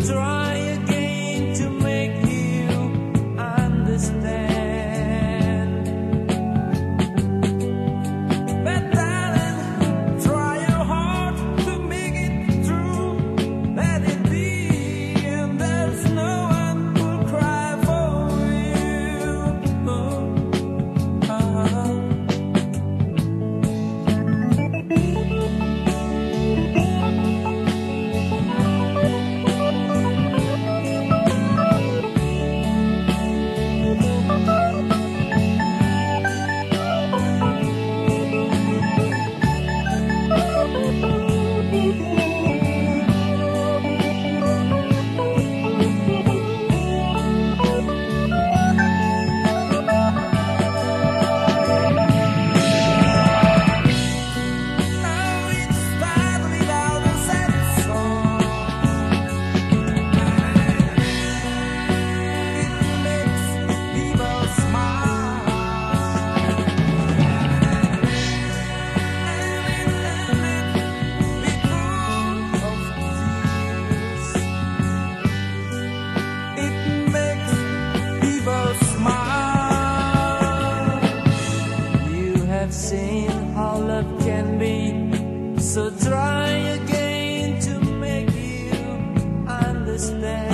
again I've seen how love can be. So try again to make you understand.